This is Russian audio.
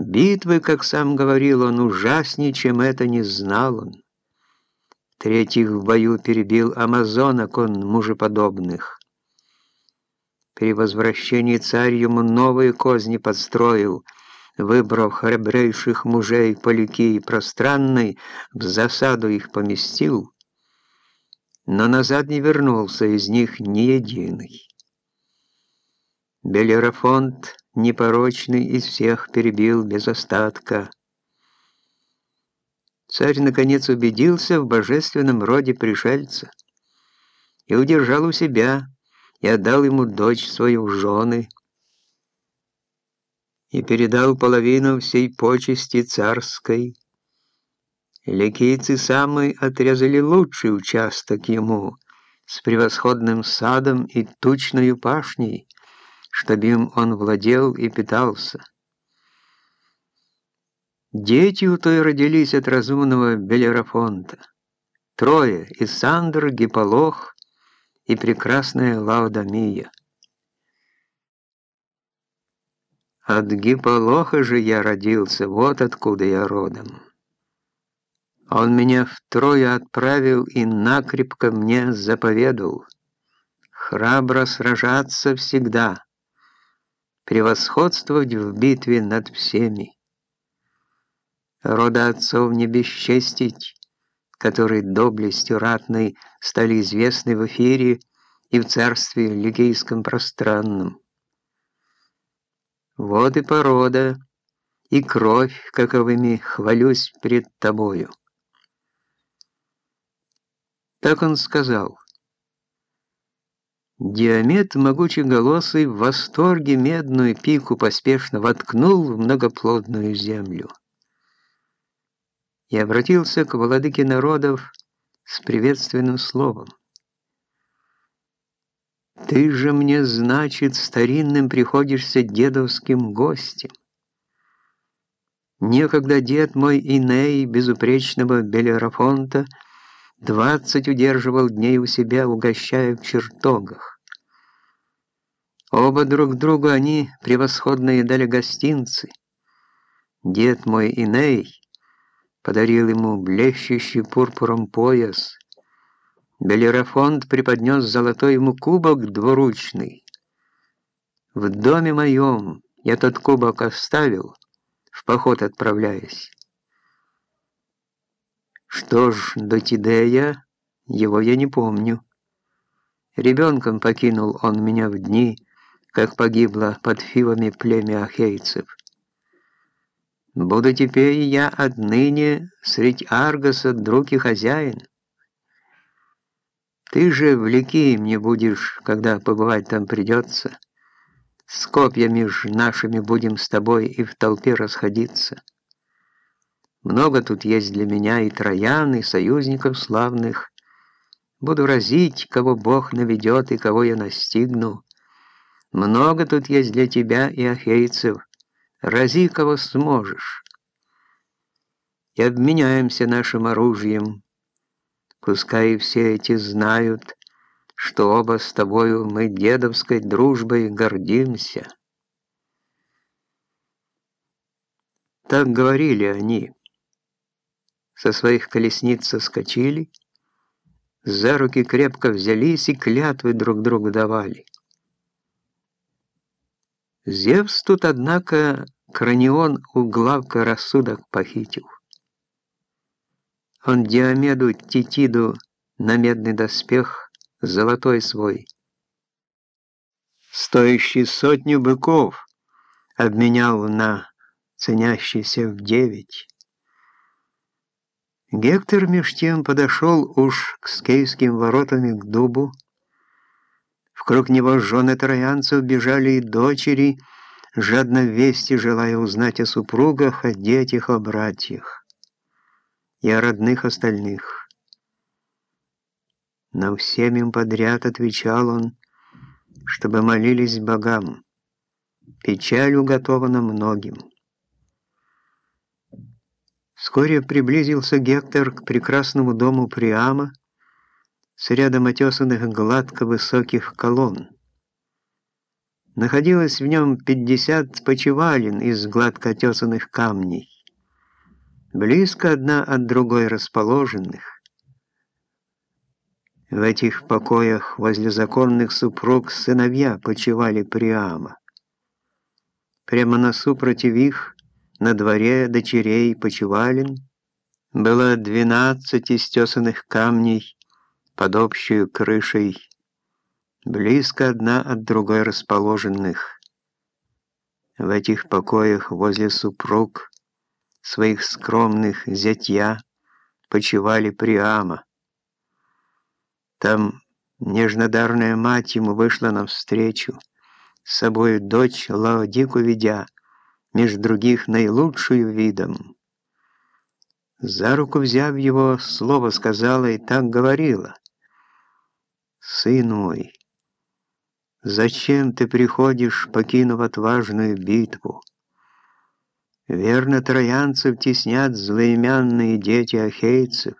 Битвы, как сам говорил он, ужаснее, чем это не знал он. Третьих в бою перебил амазонок он мужеподобных. При возвращении царь ему новые козни подстроил, выбрав храбрейших мужей полюки пространной, в засаду их поместил, но назад не вернулся из них ни единый. Белерафонт непорочный из всех перебил без остатка. Царь, наконец, убедился в божественном роде пришельца и удержал у себя, и отдал ему дочь свою жены, и передал половину всей почести царской. Ликийцы самые отрезали лучший участок ему, с превосходным садом и тучною пашней, чтобы им он владел и питался. Дети у той родились от разумного Белерафонта. Трое — Исандр, Гиполох и прекрасная Лаудамия. От Гиполоха же я родился, вот откуда я родом. Он меня втрое отправил и накрепко мне заповедал храбро сражаться всегда, превосходствовать в битве над всеми. Рода отцов не бесчестить, которые доблестью ратной стали известны в эфире и в царстве лигейском пространном. Вот и порода, и кровь, каковыми хвалюсь пред тобою. Так он сказал. Диамет, могучеголосый, в восторге медную пику поспешно воткнул в многоплодную землю. И обратился к владыке народов с приветственным словом. «Ты же мне, значит, старинным приходишься дедовским гостем. Некогда дед мой Иней, безупречного Белерафонта, — Двадцать удерживал дней у себя, угощая в чертогах. Оба друг другу они превосходно едали гостинцы. Дед мой Иней подарил ему блещущий пурпуром пояс. Белерафонт преподнес золотой ему кубок двуручный. В доме моем я тот кубок оставил, в поход отправляясь. Что ж, до Тидея, его я не помню. Ребенком покинул он меня в дни, как погибло под фивами племя ахейцев. Буду теперь я отныне средь Аргоса друг и хозяин. Ты же в Ликии мне будешь, когда побывать там придется. С копьями ж нашими будем с тобой и в толпе расходиться. Много тут есть для меня и троян, и союзников славных. Буду разить, кого Бог наведет и кого я настигну. Много тут есть для тебя и ахейцев. Рази, кого сможешь. И обменяемся нашим оружием. Пускай все эти знают, что оба с тобою мы дедовской дружбой гордимся. Так говорили они со своих колесниц соскочили, за руки крепко взялись и клятвы друг другу давали. Зевс тут, однако, Кранион у главка рассудок похитил. Он Диомеду Титиду на медный доспех золотой свой, стоящий сотню быков, обменял на ценящийся в девять. Гектор меж тем подошел уж к скейским воротам к дубу. Вкруг него жены троянцев бежали и дочери, жадно вести желая узнать о супругах, о детях, о братьях и о родных остальных. Но всем им подряд отвечал он, чтобы молились богам. Печаль уготована многим. Вскоре приблизился Гектор к прекрасному дому Приама с рядом отесанных гладко высоких колонн. Находилось в нем пятьдесят почевалин из гладко тесанных камней, близко одна от другой расположенных. В этих покоях возле законных супруг сыновья почивали Приама. Прямо насупротив их, на дворе дочерей почевалин, было двенадцать истесанных камней под общую крышей, близко одна от другой расположенных. В этих покоях возле супруг своих скромных зятья почивали Приама. Там нежнодарная мать ему вышла навстречу, с собой дочь Лаодику ведя, меж других наилучшую видом. За руку взяв его, слово сказала и так говорила. «Сын мой, зачем ты приходишь, покинув отважную битву? Верно, троянцев теснят злоимянные дети ахейцев,